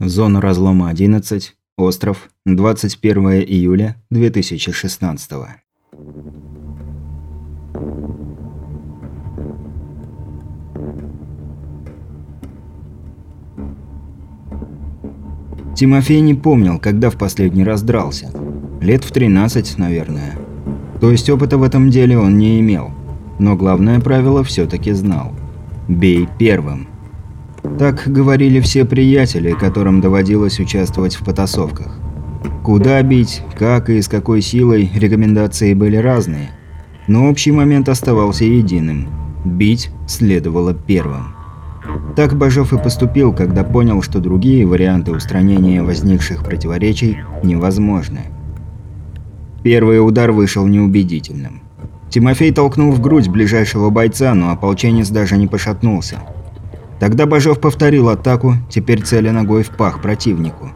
Зона разлома 11. Остров. 21 июля 2016 Тимофей не помнил, когда в последний раз дрался. Лет в 13, наверное. То есть опыта в этом деле он не имел. Но главное правило все-таки знал. «Бей первым». Так говорили все приятели, которым доводилось участвовать в потасовках. Куда бить, как и с какой силой, рекомендации были разные. Но общий момент оставался единым. Бить следовало первым. Так Бажов и поступил, когда понял, что другие варианты устранения возникших противоречий невозможны. Первый удар вышел неубедительным. Тимофей толкнул в грудь ближайшего бойца, но ополченец даже не пошатнулся. Тогда Бажов повторил атаку, теперь целя ногой в пах противнику.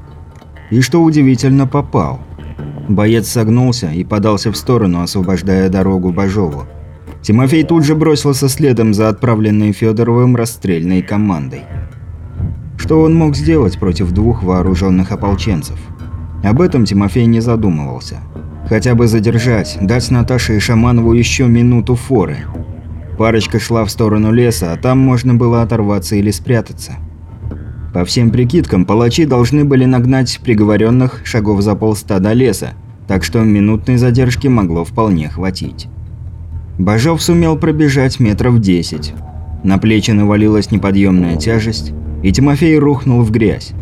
И что удивительно, попал. Боец согнулся и подался в сторону, освобождая дорогу Бажову. Тимофей тут же бросился следом за отправленной Федоровым расстрельной командой. Что он мог сделать против двух вооруженных ополченцев? Об этом Тимофей не задумывался. Хотя бы задержать, дать Наташе и Шаманову еще минуту форы – Парочка шла в сторону леса, а там можно было оторваться или спрятаться. По всем прикидкам, палачи должны были нагнать приговоренных шагов за полста до леса, так что минутной задержки могло вполне хватить. Бажов сумел пробежать метров десять. На плечи навалилась неподъемная тяжесть, и Тимофей рухнул в грязь.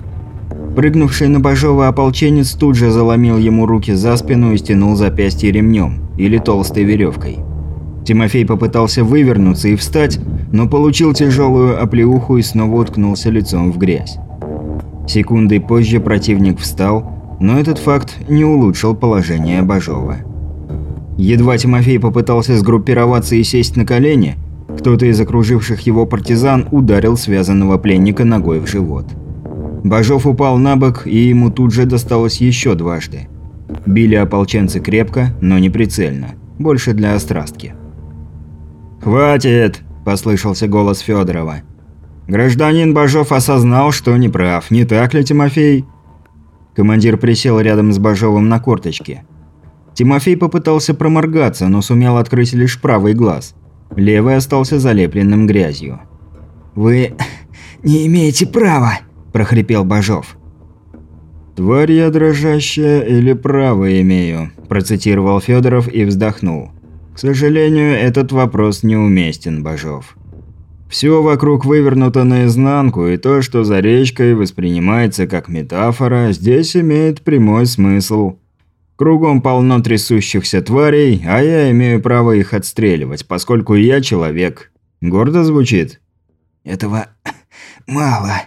Прыгнувший на Бажова ополченец тут же заломил ему руки за спину и стянул запястье ремнем или толстой веревкой. Тимофей попытался вывернуться и встать, но получил тяжелую оплеуху и снова уткнулся лицом в грязь. Секундой позже противник встал, но этот факт не улучшил положение Бажова. Едва Тимофей попытался сгруппироваться и сесть на колени, кто-то из окруживших его партизан ударил связанного пленника ногой в живот. Бажов упал на бок, и ему тут же досталось еще дважды. Били ополченцы крепко, но не прицельно, больше для острастки. «Хватит!» – послышался голос Федорова. «Гражданин Бажов осознал, что не прав, не так ли, Тимофей?» Командир присел рядом с Бажовым на корточке. Тимофей попытался проморгаться, но сумел открыть лишь правый глаз. Левый остался залепленным грязью. «Вы не имеете права!» – прохрипел Бажов. «Тварь я дрожащая или право имею?» – процитировал Федоров и вздохнул. К сожалению, этот вопрос неуместен, Бажов. Все вокруг вывернуто наизнанку, и то, что за речкой воспринимается как метафора, здесь имеет прямой смысл. Кругом полно трясущихся тварей, а я имею право их отстреливать, поскольку я человек. Гордо звучит? Этого мало.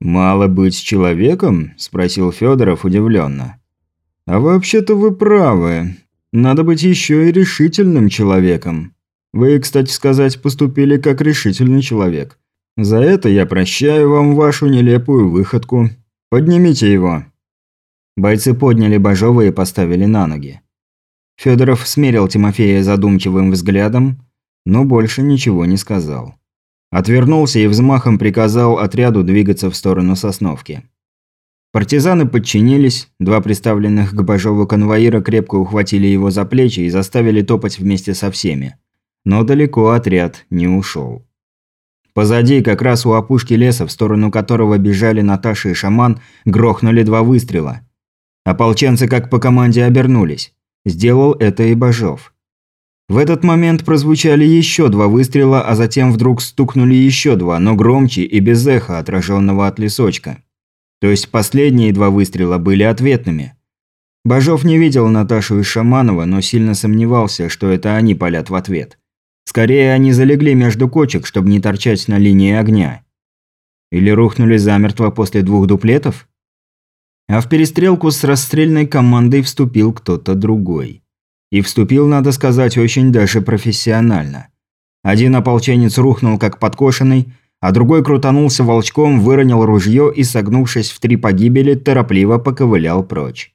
«Мало быть человеком?» – спросил Федоров удивленно. «А вообще-то вы правы. Надо быть еще и решительным человеком. Вы, кстати сказать, поступили как решительный человек. За это я прощаю вам вашу нелепую выходку. Поднимите его». Бойцы подняли Бажова и поставили на ноги. Федоров смерил Тимофея задумчивым взглядом, но больше ничего не сказал. Отвернулся и взмахом приказал отряду двигаться в сторону Сосновки. Партизаны подчинились, два представленных к Бажову конвоира крепко ухватили его за плечи и заставили топать вместе со всеми. Но далеко отряд не ушел. Позади, как раз у опушки леса, в сторону которого бежали Наташа и шаман, грохнули два выстрела. Ополченцы как по команде обернулись. Сделал это и Бажов. В этот момент прозвучали еще два выстрела, а затем вдруг стукнули еще два, но громче и без эха, отраженного от лесочка. То есть последние два выстрела были ответными. Бажов не видел Наташу и Шаманова, но сильно сомневался, что это они палят в ответ. Скорее, они залегли между кочек, чтобы не торчать на линии огня. Или рухнули замертво после двух дуплетов? А в перестрелку с расстрельной командой вступил кто-то другой. И вступил, надо сказать, очень даже профессионально. Один ополченец рухнул как подкошенный, а другой крутанулся волчком, выронил ружье и, согнувшись в три погибели, торопливо поковылял прочь.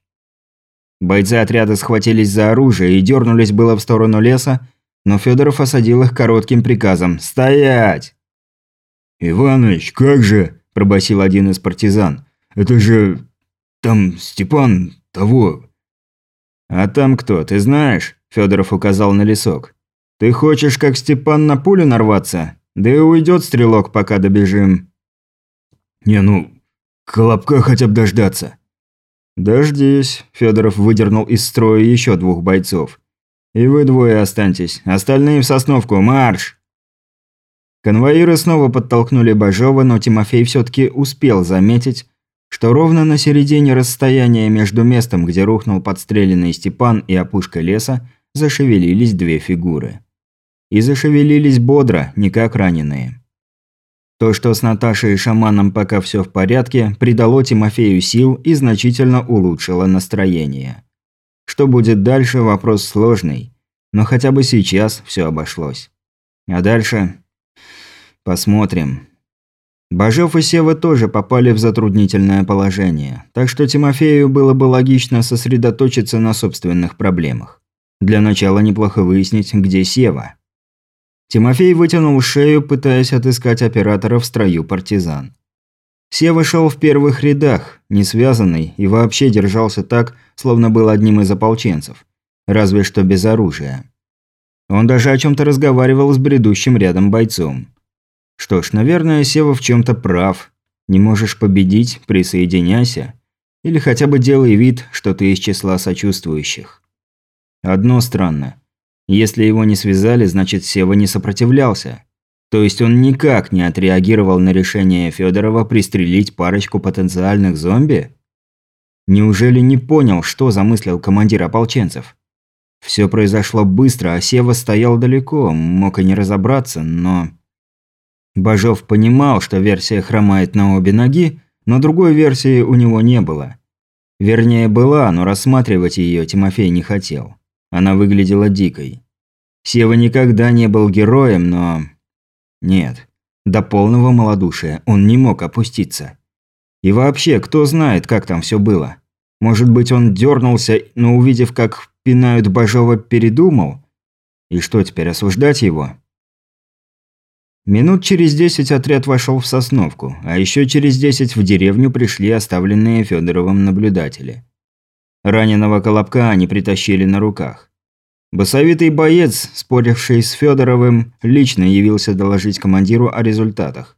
Бойцы отряда схватились за оружие и дернулись было в сторону леса, но Федоров осадил их коротким приказом «Стоять!». «Иваныч, как же?» – пробасил один из партизан. Это же... Там Степан того...» «А там кто, ты знаешь?» – Федоров указал на лесок. «Ты хочешь, как Степан, на пулю нарваться? Да и уйдет стрелок, пока добежим». «Не, ну, колобка хотя бы дождаться». «Дождись», – Федоров выдернул из строя еще двух бойцов. «И вы двое останьтесь, остальные в Сосновку, марш!» Конвоиры снова подтолкнули Бажова, но Тимофей все-таки успел заметить, что ровно на середине расстояния между местом, где рухнул подстреленный Степан и опушкой леса, зашевелились две фигуры. И зашевелились бодро, не как раненые. То, что с Наташей и шаманом пока все в порядке, придало Тимофею сил и значительно улучшило настроение. Что будет дальше, вопрос сложный. Но хотя бы сейчас все обошлось. А дальше... Посмотрим. Бажов и Сева тоже попали в затруднительное положение, так что Тимофею было бы логично сосредоточиться на собственных проблемах. Для начала неплохо выяснить, где Сева. Тимофей вытянул шею, пытаясь отыскать оператора в строю партизан. Сева шел в первых рядах, не связанный, и вообще держался так, словно был одним из ополченцев, разве что без оружия. Он даже о чем-то разговаривал с бредущим рядом бойцом. Что ж, наверное, Сева в чем-то прав. Не можешь победить – присоединяйся. Или хотя бы делай вид, что ты из числа сочувствующих. Одно странно. Если его не связали, значит Сева не сопротивлялся. То есть он никак не отреагировал на решение Федорова пристрелить парочку потенциальных зомби? Неужели не понял, что замыслил командир ополченцев? Все произошло быстро, а Сева стоял далеко, мог и не разобраться, но... Бажов понимал, что версия хромает на обе ноги, но другой версии у него не было. Вернее, была, но рассматривать ее Тимофей не хотел. Она выглядела дикой. Сева никогда не был героем, но... Нет. До полного малодушия он не мог опуститься. И вообще, кто знает, как там все было. Может быть, он дернулся, но увидев, как пинают Бажова, передумал? И что теперь, осуждать его? Минут через десять отряд вошел в Сосновку, а еще через десять в деревню пришли оставленные Федоровым наблюдатели. Раненого Колобка они притащили на руках. Басовитый боец, споривший с Федоровым, лично явился доложить командиру о результатах.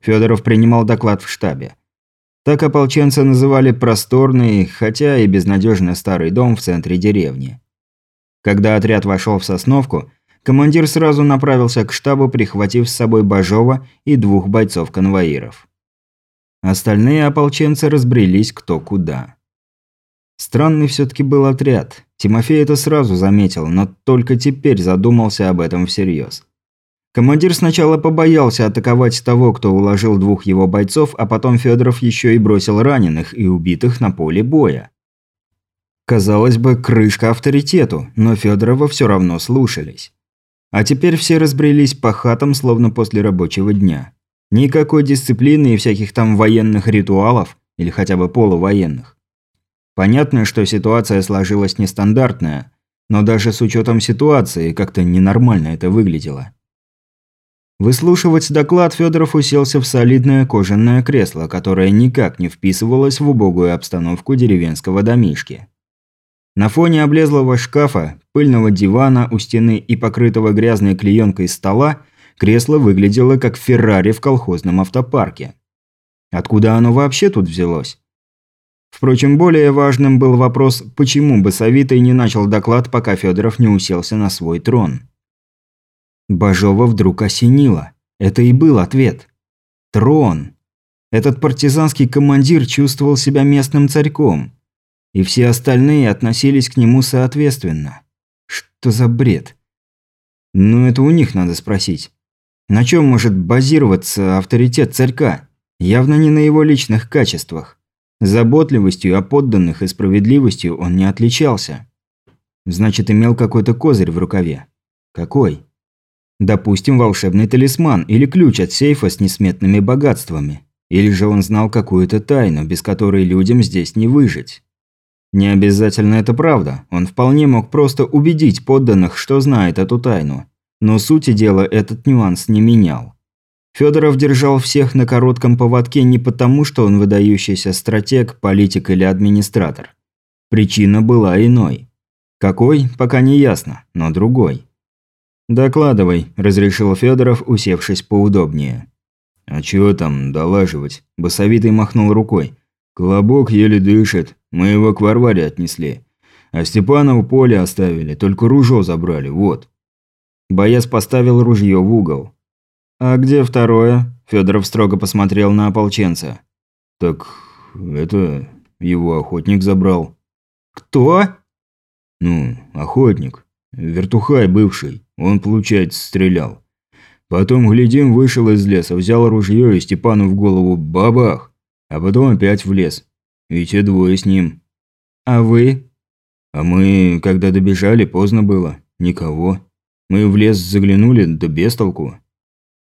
Федоров принимал доклад в штабе. Так ополченцы называли просторный, хотя и безнадежно старый дом в центре деревни. Когда отряд вошел в Сосновку, командир сразу направился к штабу, прихватив с собой Бажова и двух бойцов-конвоиров. Остальные ополченцы разбрелись кто куда. Странный все-таки был отряд. Тимофей это сразу заметил, но только теперь задумался об этом всерьез. Командир сначала побоялся атаковать того, кто уложил двух его бойцов, а потом Федоров еще и бросил раненых и убитых на поле боя. Казалось бы, крышка авторитету, но Федорова все равно слушались. А теперь все разбрелись по хатам, словно после рабочего дня. Никакой дисциплины и всяких там военных ритуалов, или хотя бы полувоенных. Понятно, что ситуация сложилась нестандартная, но даже с учетом ситуации как-то ненормально это выглядело. Выслушивать доклад Федоров уселся в солидное кожаное кресло, которое никак не вписывалось в убогую обстановку деревенского домишки. На фоне облезлого шкафа, пыльного дивана у стены и покрытого грязной клеенкой стола кресло выглядело как Феррари в колхозном автопарке. Откуда оно вообще тут взялось? Впрочем, более важным был вопрос, почему Басовитый не начал доклад, пока Федоров не уселся на свой трон. Бажова вдруг осенило. Это и был ответ. Трон. Этот партизанский командир чувствовал себя местным царьком и все остальные относились к нему соответственно. Что за бред? Ну, это у них надо спросить. На чем может базироваться авторитет царька? Явно не на его личных качествах. Заботливостью о подданных и справедливостью он не отличался. Значит, имел какой-то козырь в рукаве. Какой? Допустим, волшебный талисман или ключ от сейфа с несметными богатствами. Или же он знал какую-то тайну, без которой людям здесь не выжить. Не обязательно это правда. Он вполне мог просто убедить подданных, что знает эту тайну. Но сути дела этот нюанс не менял. Федоров держал всех на коротком поводке не потому, что он выдающийся стратег, политик или администратор. Причина была иной. Какой, пока не ясно, но другой. «Докладывай», – разрешил Федоров, усевшись поудобнее. «А чего там долаживать?» – Басовитый махнул рукой. «Колобок еле дышит, мы его к Варваре отнесли. А Степана у поля оставили, только ружье забрали, вот». Боец поставил ружье в угол. «А где второе?» – Федоров строго посмотрел на ополченца. «Так это его охотник забрал». «Кто?» «Ну, охотник. Вертухай бывший. Он, получается, стрелял. Потом, глядим, вышел из леса, взял ружье и Степану в голову бабах. А потом опять в лес. И те двое с ним. А вы? А мы, когда добежали, поздно было. Никого. Мы в лес заглянули, да без толку.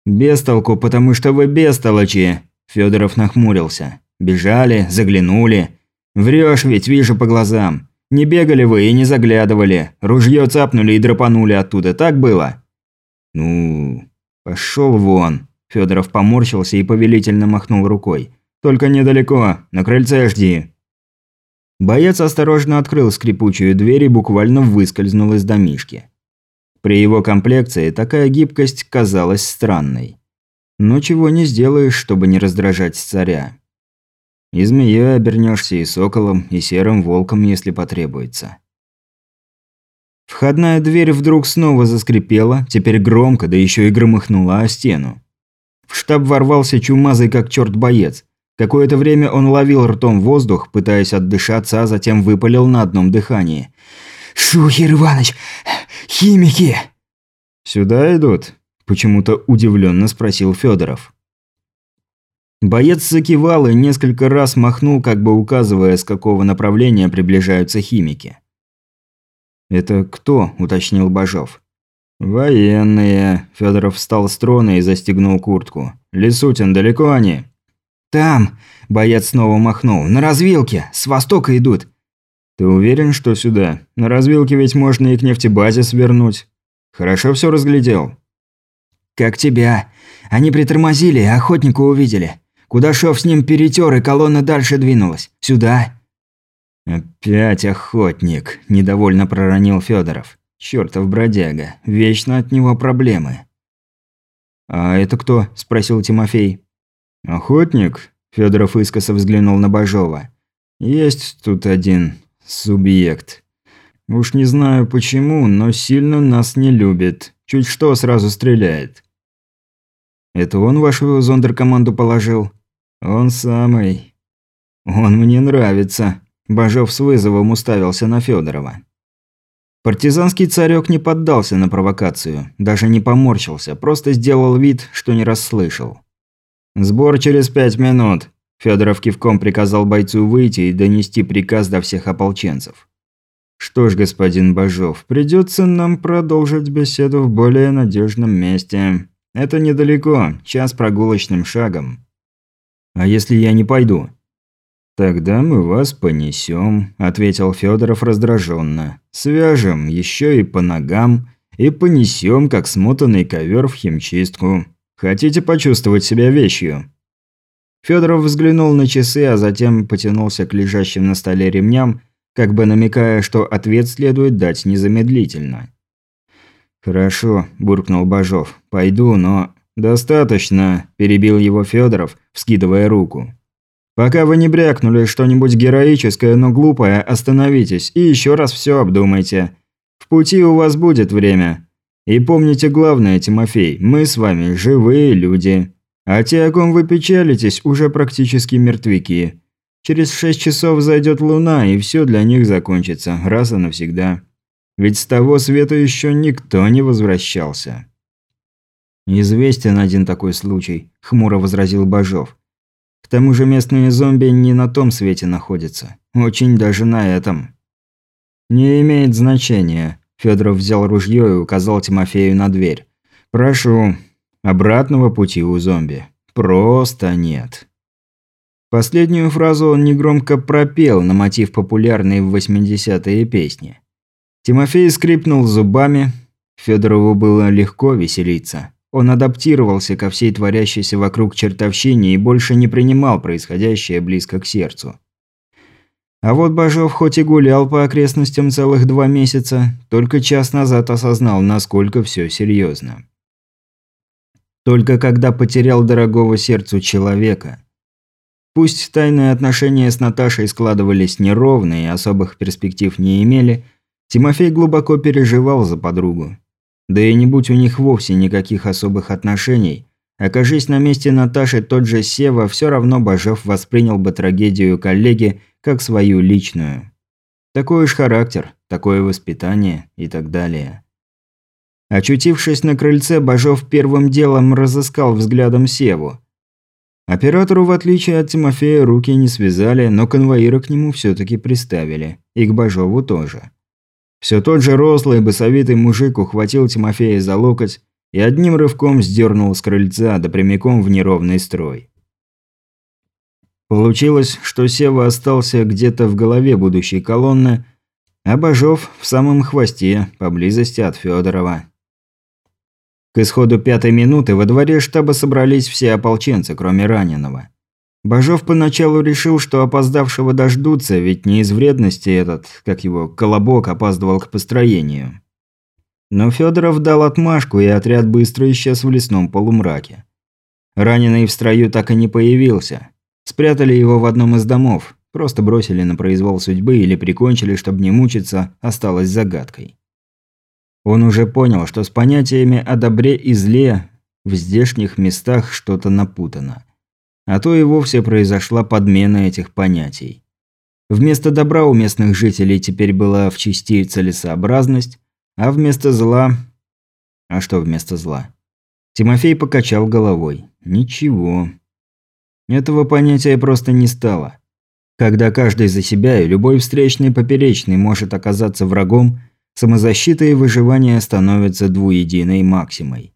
Без толку, потому что вы бестолочи. Федоров нахмурился. Бежали, заглянули. Врешь ведь, вижу по глазам. Не бегали вы и не заглядывали. Ружье цапнули и драпанули оттуда, так было? Ну, пошел вон. Федоров поморщился и повелительно махнул рукой. Только недалеко, на крыльце жди. Боец осторожно открыл скрипучую дверь и буквально выскользнул из домишки. При его комплекции такая гибкость казалась странной. Но чего не сделаешь, чтобы не раздражать царя. И змеей обернешься, и соколом, и серым волком, если потребуется. Входная дверь вдруг снова заскрипела, теперь громко, да еще и громыхнула о стену. В штаб ворвался чумазый как черт боец. Какое-то время он ловил ртом воздух, пытаясь отдышаться, а затем выпалил на одном дыхании. «Шухер Иваныч! Химики!» «Сюда идут?» – почему-то удивленно спросил Федоров. Боец закивал и несколько раз махнул, как бы указывая, с какого направления приближаются химики. «Это кто?» – уточнил Бажов. «Военные». Федоров встал с трона и застегнул куртку. «Лисутин, далеко они?» «Там!» – боец снова махнул. «На развилке! С востока идут!» «Ты уверен, что сюда? На развилке ведь можно и к нефтебазе свернуть. Хорошо все разглядел?» «Как тебя. Они притормозили, охотника увидели. Кудашов с ним перетер, и колонна дальше двинулась. Сюда». «Опять охотник», – недовольно проронил Федоров. «Чёртов бродяга. Вечно от него проблемы». «А это кто?» – спросил Тимофей. «Охотник?» – Федоров искоса взглянул на Бажова. «Есть тут один субъект. Уж не знаю почему, но сильно нас не любит. Чуть что сразу стреляет». «Это он вашу зондеркоманду положил?» «Он самый. Он мне нравится». Бажов с вызовом уставился на Федорова. Партизанский царек не поддался на провокацию, даже не поморщился, просто сделал вид, что не расслышал. «Сбор через пять минут», – Федоров кивком приказал бойцу выйти и донести приказ до всех ополченцев. «Что ж, господин Бажов, придется нам продолжить беседу в более надежном месте. Это недалеко, час прогулочным шагом». А если я не пойду? Тогда мы вас понесем, ответил Федоров раздраженно. Свяжем еще и по ногам и понесем, как смотанный ковер в химчистку. Хотите почувствовать себя вещью? Федоров взглянул на часы, а затем потянулся к лежащим на столе ремням, как бы намекая, что ответ следует дать незамедлительно. «Хорошо», – буркнул Бажов. «Пойду, но...» «Достаточно», – перебил его Федоров, вскидывая руку. «Пока вы не брякнули что-нибудь героическое, но глупое, остановитесь и еще раз все обдумайте. В пути у вас будет время. И помните главное, Тимофей, мы с вами живые люди. А те, о ком вы печалитесь, уже практически мертвяки. Через шесть часов зайдет луна, и все для них закончится, раз и навсегда. Ведь с того света еще никто не возвращался». «Известен один такой случай», – хмуро возразил Бажов. «К тому же местные зомби не на том свете находятся. Очень даже на этом». «Не имеет значения», – Федоров взял ружье и указал Тимофею на дверь. «Прошу, обратного пути у зомби. Просто нет». Последнюю фразу он негромко пропел на мотив популярной в 80-е песни. Тимофей скрипнул зубами. Федорову было легко веселиться. он адаптировался ко всей творящейся вокруг чертовщине и больше не принимал происходящее близко к сердцу. А вот Бажов хоть и гулял по окрестностям целых два месяца, только час назад осознал, насколько все серьезно. Только когда потерял дорогого сердцу человека. Пусть тайные отношения с Наташей складывались неровно и особых перспектив не имели, Тимофей глубоко переживал за подругу. Да и не будь у них вовсе никаких особых отношений, окажись на месте Наташи тот же Сева, все равно Бажов воспринял бы трагедию коллеги как свою личную. Такой уж характер, такое воспитание и так далее. Очутившись на крыльце, Бажов первым делом разыскал взглядом Севу. Оператору, в отличие от Тимофея, руки не связали, но конвоира к нему все-таки приставили. И к Бажову тоже. Все тот же рослый, босовитый мужик ухватил Тимофея за локоть и одним рывком сдернул с крыльца да прямиком в неровный строй. Получилось, что Сева остался где-то в голове будущей колонны, а Бажов в самом хвосте, поблизости от Федорова. К исходу пятой минуты во дворе штаба собрались все ополченцы, кроме раненого. Бажов поначалу решил, что опоздавшего дождутся, ведь не из вредности этот, как его, колобок опаздывал к построению. Но Федоров дал отмашку, и отряд быстро исчез в лесном полумраке. Раненый в строю так и не появился. Спрятали его в одном из домов, просто бросили на произвол судьбы или прикончили, чтобы не мучиться, осталось загадкой. Он уже понял, что с понятиями о добре и зле в здешних местах что-то напутано. А то и вовсе произошла подмена этих понятий. Вместо добра у местных жителей теперь была в части целесообразность, а вместо зла... А что вместо зла? Тимофей покачал головой. Ничего. Этого понятия просто не стало. Когда каждый за себя и любой встречный поперечный может оказаться врагом, самозащита и выживание становятся двуединой максимой.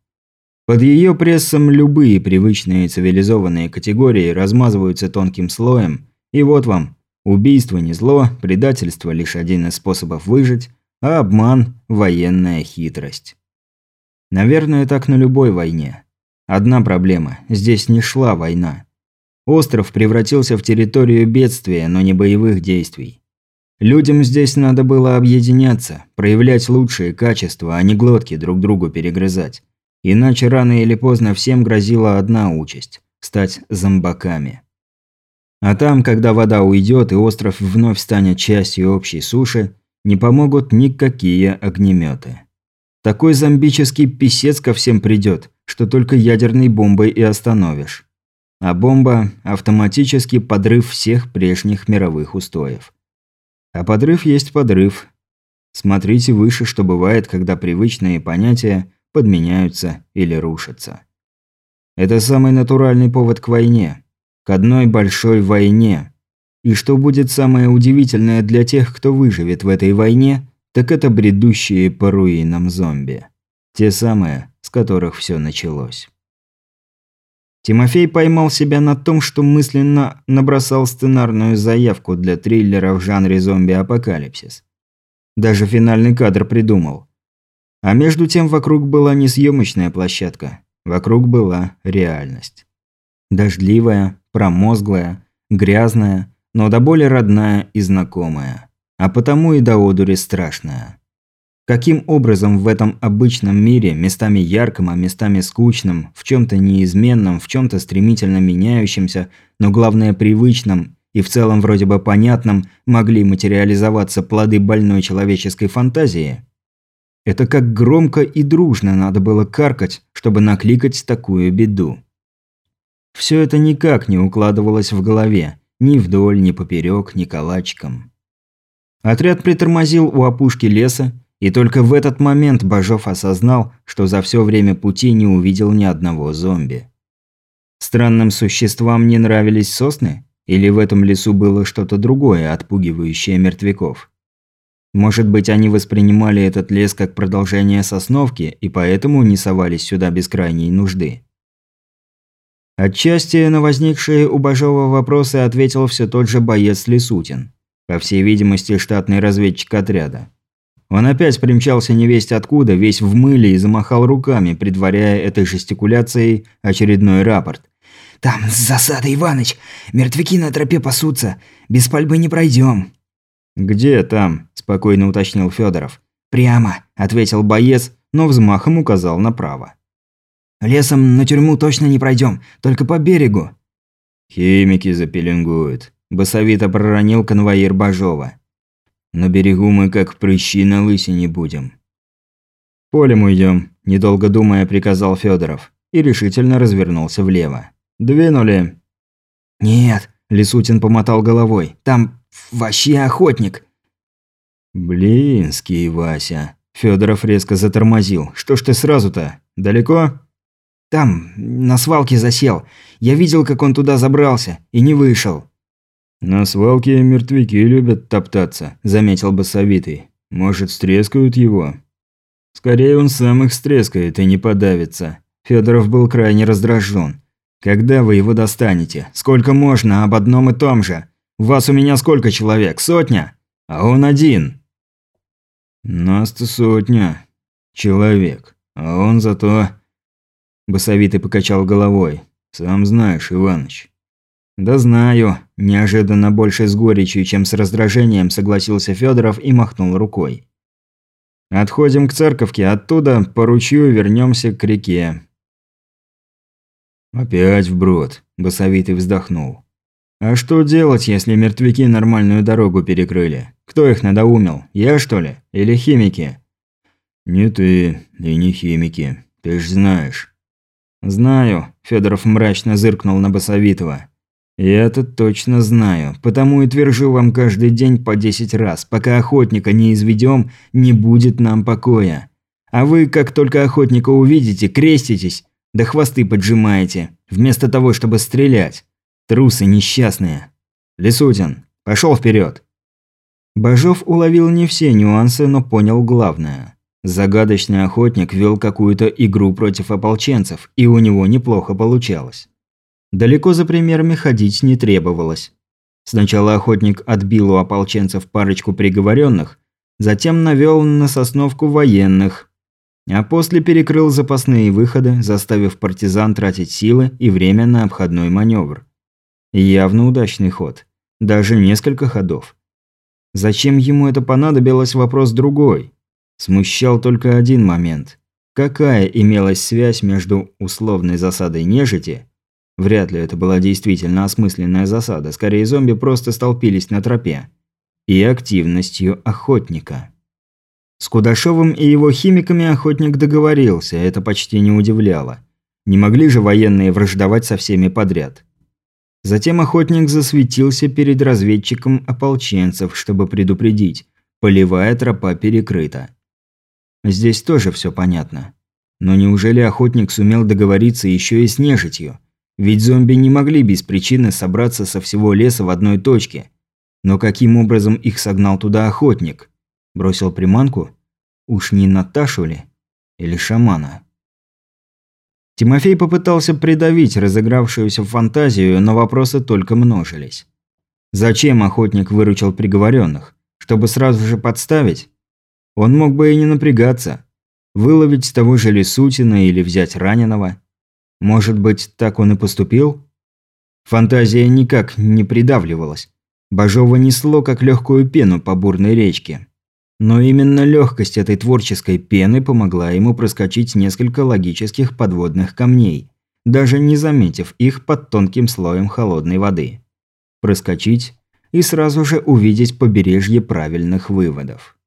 Под ее прессом любые привычные цивилизованные категории размазываются тонким слоем, и вот вам, убийство не зло, предательство лишь один из способов выжить, а обман – военная хитрость. Наверное, так на любой войне. Одна проблема – здесь не шла война. Остров превратился в территорию бедствия, но не боевых действий. Людям здесь надо было объединяться, проявлять лучшие качества, а не глотки друг другу перегрызать. Иначе рано или поздно всем грозила одна участь – стать зомбаками. А там, когда вода уйдет и остров вновь станет частью общей суши, не помогут никакие огнеметы. Такой зомбический писец ко всем придет, что только ядерной бомбой и остановишь. А бомба – автоматически подрыв всех прежних мировых устоев. А подрыв есть подрыв. Смотрите выше, что бывает, когда привычные понятия подменяются или рушатся. Это самый натуральный повод к войне. К одной большой войне. И что будет самое удивительное для тех, кто выживет в этой войне, так это бредущие по руинам зомби. Те самые, с которых все началось. Тимофей поймал себя на том, что мысленно набросал сценарную заявку для триллера в жанре зомби-апокалипсис. Даже финальный кадр придумал. А между тем вокруг была не съемочная площадка, вокруг была реальность. Дождливая, промозглая, грязная, но до боли родная и знакомая. А потому и до одури страшная. Каким образом в этом обычном мире, местами ярком, а местами скучном, в чем-то неизменном, в чем-то стремительно меняющемся, но главное привычном и в целом вроде бы понятном, могли материализоваться плоды больной человеческой фантазии? Это как громко и дружно надо было каркать, чтобы накликать такую беду. Все это никак не укладывалось в голове, ни вдоль, ни поперек, ни калачиком. Отряд притормозил у опушки леса, и только в этот момент Бажов осознал, что за все время пути не увидел ни одного зомби. Странным существам не нравились сосны? Или в этом лесу было что-то другое, отпугивающее мертвяков? Может быть, они воспринимали этот лес как продолжение сосновки и поэтому не совались сюда без крайней нужды? Отчасти на возникшие у Бажова вопросы ответил все тот же боец Лисутин. По всей видимости, штатный разведчик отряда. Он опять примчался невесть откуда, весь в мыле и замахал руками, предваряя этой жестикуляцией очередной рапорт. «Там засада, Иваныч! Мертвяки на тропе пасутся! Без пальбы не пройдем!» «Где там?» – спокойно уточнил Федоров. «Прямо», – ответил боец, но взмахом указал направо. «Лесом на тюрьму точно не пройдем, только по берегу». «Химики запеленгуют», – басовито проронил конвоир Бажова. «На берегу мы как прыщи на лысине будем». «Полем уйдем», – недолго думая приказал Федоров и решительно развернулся влево. «Двинули». «Нет», – Лисутин помотал головой, – «там вообще охотник». «Блинский, Вася». Федоров резко затормозил. «Что ж ты сразу-то? Далеко?» Там, на свалке засел. Я видел, как он туда забрался, и не вышел». «На свалке мертвяки любят топтаться», – заметил басовитый. «Может, стрескают его?» «Скорее он сам их стрескает и не подавится». Федоров был крайне раздражен. «Когда вы его достанете? Сколько можно об одном и том же? Вас у меня сколько человек? Сотня? А он один». «Нас-то сотня. Человек. А он зато Басовитый покачал головой. «Сам знаешь, Иваныч». «Да знаю», – неожиданно больше с горечью, чем с раздражением согласился Федоров и махнул рукой. «Отходим к церковке, оттуда по ручью вернемся к реке». «Опять вброд», – Басовитый вздохнул. «А что делать, если мертвяки нормальную дорогу перекрыли? Кто их надоумил? Я, что ли? Или химики?» «Не ты, и не химики. Ты ж знаешь». «Знаю», – Федоров мрачно зыркнул на Басовитова. «Я это точно знаю, потому и твержу вам каждый день по десять раз, пока охотника не изведем, не будет нам покоя. А вы, как только охотника увидите, креститесь, да хвосты поджимаете, вместо того, чтобы стрелять. Трусы несчастные. Лисутин, пошел вперед. Бажов уловил не все нюансы, но понял главное. Загадочный охотник вел какую-то игру против ополченцев, и у него неплохо получалось. Далеко за примерами ходить не требовалось. Сначала охотник отбил у ополченцев парочку приговоренных, затем навел на сосновку военных, а после перекрыл запасные выходы, заставив партизан тратить силы и время на обходной маневр. Явно удачный ход. Даже несколько ходов. Зачем ему это понадобилось, вопрос другой. Смущал только один момент. Какая имелась связь между условной засадой нежити Вряд ли это была действительно осмысленная засада, скорее зомби просто столпились на тропе. И активностью охотника. С Кудашовым и его химиками охотник договорился, это почти не удивляло. Не могли же военные враждовать со всеми подряд. Затем охотник засветился перед разведчиком ополченцев, чтобы предупредить. Полевая тропа перекрыта. Здесь тоже все понятно. Но неужели охотник сумел договориться еще и с нежитью? Ведь зомби не могли без причины собраться со всего леса в одной точке. Но каким образом их согнал туда охотник? Бросил приманку? Уж не Наташу ли? Или шамана? Тимофей попытался придавить разыгравшуюся фантазию, но вопросы только множились. Зачем охотник выручил приговоренных? Чтобы сразу же подставить? Он мог бы и не напрягаться. Выловить того же Лисутина или взять раненого. Может быть, так он и поступил? Фантазия никак не придавливалась. Бажова несло, как легкую пену по бурной речке. Но именно легкость этой творческой пены помогла ему проскочить несколько логических подводных камней, даже не заметив их под тонким слоем холодной воды. Проскочить и сразу же увидеть побережье правильных выводов.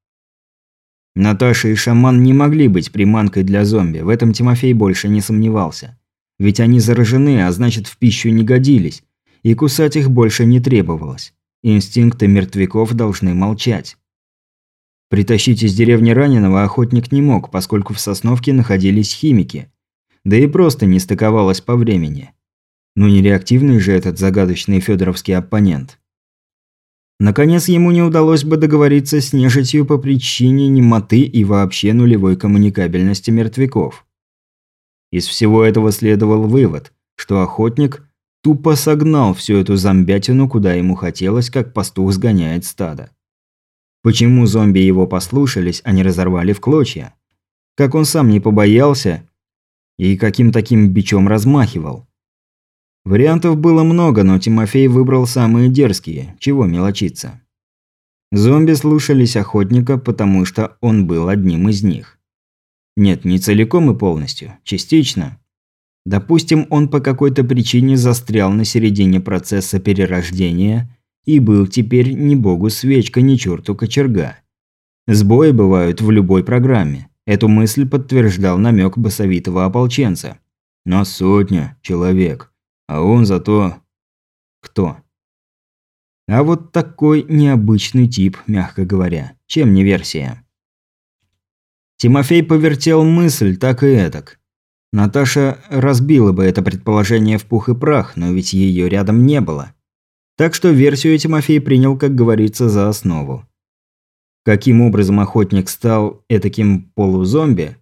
Наташа и шаман не могли быть приманкой для зомби, в этом Тимофей больше не сомневался. Ведь они заражены, а значит в пищу не годились, и кусать их больше не требовалось. Инстинкты мертвяков должны молчать. Притащить из деревни раненого охотник не мог, поскольку в Сосновке находились химики. Да и просто не стыковалось по времени. Ну не реактивный же этот загадочный федоровский оппонент. Наконец, ему не удалось бы договориться с нежитью по причине немоты и вообще нулевой коммуникабельности мертвяков. Из всего этого следовал вывод, что охотник тупо согнал всю эту зомбятину, куда ему хотелось, как пастух сгоняет стадо. Почему зомби его послушались, а не разорвали в клочья? Как он сам не побоялся и каким таким бичом размахивал? Вариантов было много, но Тимофей выбрал самые дерзкие, чего мелочиться. Зомби слушались охотника, потому что он был одним из них. Нет, не целиком и полностью, частично. Допустим, он по какой-то причине застрял на середине процесса перерождения и был теперь ни богу свечка, ни черту кочерга. Сбои бывают в любой программе. Эту мысль подтверждал намек басовитого ополченца. На сотня человек. А он зато... Кто? А вот такой необычный тип, мягко говоря. Чем не версия? Тимофей повертел мысль так и этак. Наташа разбила бы это предположение в пух и прах, но ведь ее рядом не было. Так что версию Тимофей принял, как говорится, за основу. Каким образом охотник стал этаким полузомби,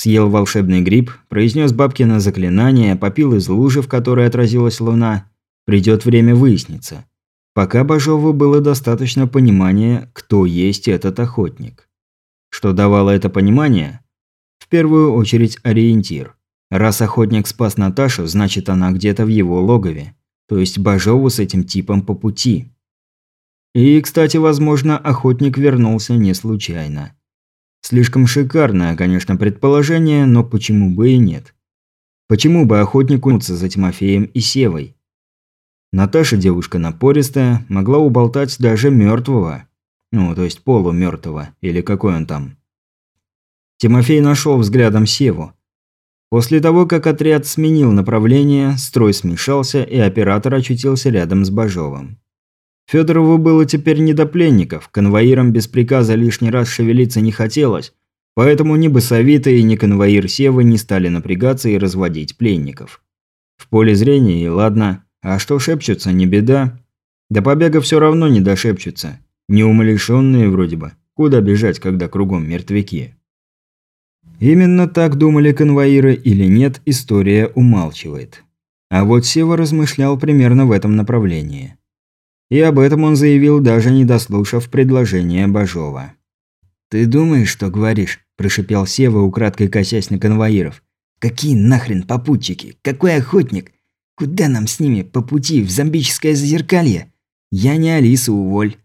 Съел волшебный гриб, произнес бабкино заклинание, попил из лужи, в которой отразилась луна. Придет время выясниться. Пока Бажову было достаточно понимания, кто есть этот охотник. Что давало это понимание? В первую очередь ориентир. Раз охотник спас Наташу, значит она где-то в его логове. То есть Бажову с этим типом по пути. И, кстати, возможно, охотник вернулся не случайно. Слишком шикарное, конечно, предположение, но почему бы и нет? Почему бы охотнику за Тимофеем и Севой? Наташа девушка напористая, могла уболтать даже мертвого. Ну, то есть полумертвого, или какой он там. Тимофей нашел взглядом Севу. После того, как отряд сменил направление, строй смешался, и оператор очутился рядом с Бажовым. Федорову было теперь не до пленников, конвоирам без приказа лишний раз шевелиться не хотелось, поэтому ни басовитые, ни конвоир Сева не стали напрягаться и разводить пленников. В поле зрения и ладно, а что шепчутся, не беда. До побега все равно не дошепчутся. Неумалишенные вроде бы. Куда бежать, когда кругом мертвяки? Именно так думали конвоиры или нет, история умалчивает. А вот Сева размышлял примерно в этом направлении. И об этом он заявил, даже не дослушав предложение Бажова. «Ты думаешь, что говоришь?» – прошипел Сева, украдкой косясь на конвоиров. «Какие нахрен попутчики? Какой охотник? Куда нам с ними по пути в зомбическое зазеркалье? Я не Алиса, уволь».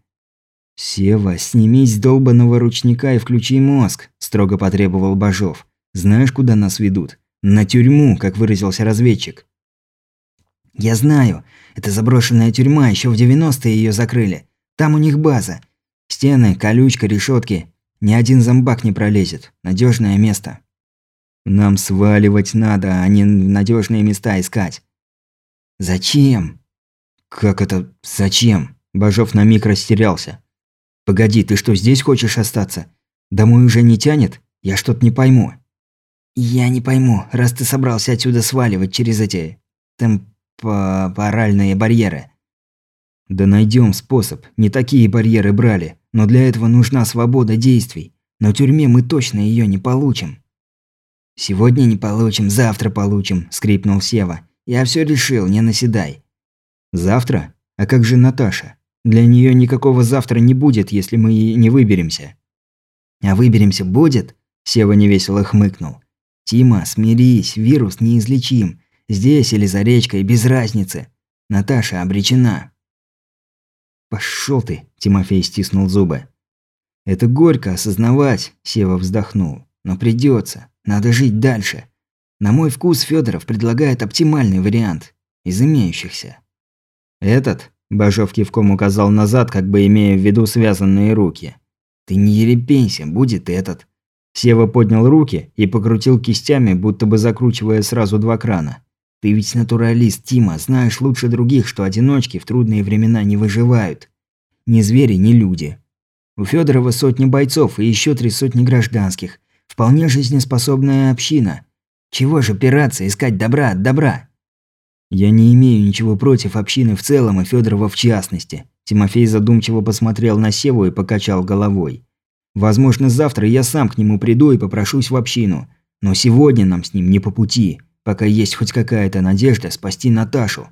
«Сева, сними с долбанного ручника и включи мозг», – строго потребовал Бажов. «Знаешь, куда нас ведут? На тюрьму, как выразился разведчик». «Я знаю. Это заброшенная тюрьма, еще в 90-е ее закрыли. Там у них база. Стены, колючка, решетки. Ни один зомбак не пролезет. Надежное место. Нам сваливать надо, а не надежные места искать. Зачем? Как это зачем? Бажов на миг растерялся. Погоди, ты что, здесь хочешь остаться? Домой уже не тянет? Я что-то не пойму. Я не пойму, раз ты собрался отсюда сваливать через эти... Там паральные барьеры. Да найдем способ. Не такие барьеры брали, но для этого нужна свобода действий. Но тюрьме мы точно ее не получим. Сегодня не получим, завтра получим, скрипнул Сева. Я все решил, не наседай. Завтра? А как же Наташа? Для нее никакого завтра не будет, если мы не выберемся. А выберемся будет? Сева невесело хмыкнул. Тима, смирись, вирус неизлечим. Здесь или за речкой, без разницы. Наташа обречена. Пошел ты, Тимофей стиснул зубы. Это горько осознавать, Сева вздохнул. Но придется. Надо жить дальше. На мой вкус Федоров предлагает оптимальный вариант из имеющихся. Этот, Бажов кивком указал назад, как бы имея в виду связанные руки. Ты не ерепенься, будет этот. Сева поднял руки и покрутил кистями, будто бы закручивая сразу два крана. Ты ведь натуралист, Тима, знаешь лучше других, что одиночки в трудные времена не выживают. Ни звери, ни люди. У Федорова сотни бойцов и еще три сотни гражданских. Вполне жизнеспособная община. Чего же пираться, искать добра от добра? Я не имею ничего против общины в целом и Федорова в частности. Тимофей задумчиво посмотрел на Севу и покачал головой. Возможно, завтра я сам к нему приду и попрошусь в общину. Но сегодня нам с ним не по пути пока есть хоть какая-то надежда спасти Наташу.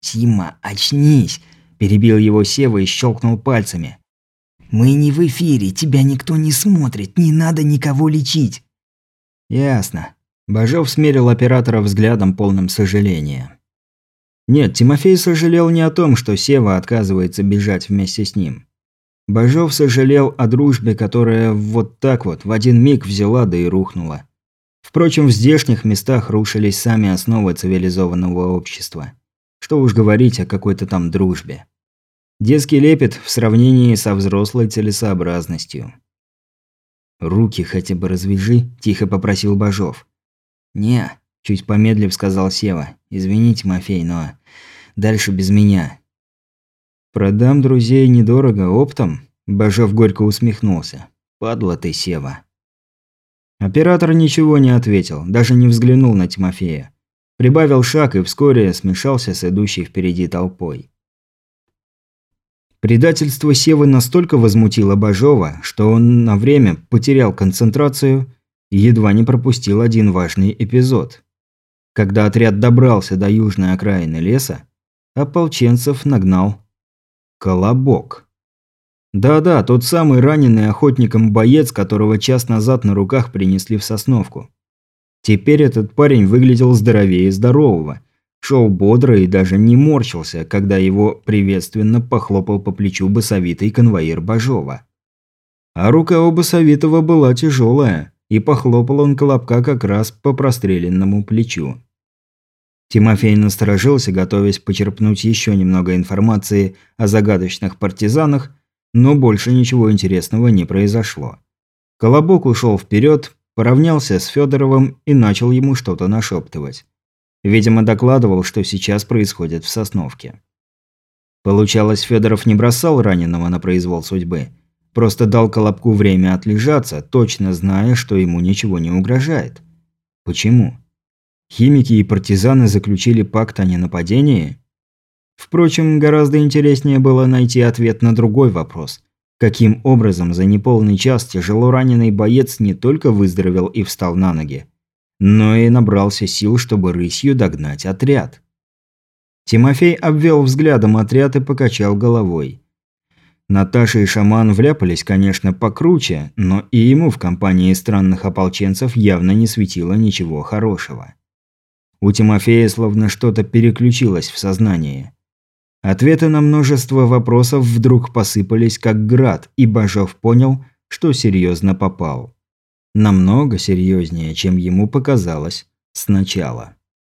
«Тима, очнись!» – перебил его Сева и щелкнул пальцами. Мы не в эфире, тебя никто не смотрит, не надо никого лечить». «Ясно». Бажов смерил оператора взглядом полным сожаления. Нет, Тимофей сожалел не о том, что Сева отказывается бежать вместе с ним. Бажов сожалел о дружбе, которая вот так вот в один миг взяла да и рухнула. Впрочем, в здешних местах рушились сами основы цивилизованного общества. Что уж говорить о какой-то там дружбе. Детский лепет в сравнении со взрослой целесообразностью. «Руки хотя бы развяжи», – тихо попросил Бажов. «Не», – чуть помедлив сказал Сева. «Извини, Тимофей, но дальше без меня». «Продам друзей недорого, оптом?» Бажов горько усмехнулся. «Падла ты, Сева». Оператор ничего не ответил, даже не взглянул на Тимофея. Прибавил шаг и вскоре смешался с идущей впереди толпой. Предательство Севы настолько возмутило Бажова, что он на время потерял концентрацию и едва не пропустил один важный эпизод. Когда отряд добрался до южной окраины леса, ополченцев нагнал Колобок. Да-да, тот самый раненый охотником боец, которого час назад на руках принесли в Сосновку. Теперь этот парень выглядел здоровее здорового. Шел бодро и даже не морщился, когда его приветственно похлопал по плечу басовитый конвоир Бажова. А рука у басовитого была тяжелая, и похлопал он Колобка как раз по простреленному плечу. Тимофей насторожился, готовясь почерпнуть еще немного информации о загадочных партизанах, но больше ничего интересного не произошло. Колобок ушел вперед, Поравнялся с Федоровым и начал ему что-то нашептывать. Видимо, докладывал, что сейчас происходит в Сосновке. Получалось, Федоров не бросал раненого на произвол судьбы. Просто дал Колобку время отлежаться, точно зная, что ему ничего не угрожает. Почему? Химики и партизаны заключили пакт о ненападении? Впрочем, гораздо интереснее было найти ответ на другой вопрос. Каким образом за неполный час тяжело раненый боец не только выздоровел и встал на ноги, но и набрался сил, чтобы рысью догнать отряд. Тимофей обвел взглядом отряд и покачал головой. Наташа и шаман вляпались, конечно, покруче, но и ему в компании странных ополченцев явно не светило ничего хорошего. У Тимофея словно что-то переключилось в сознании. Ответы на множество вопросов вдруг посыпались как град, и Бажов понял, что серьезно попал. Намного серьезнее, чем ему показалось сначала.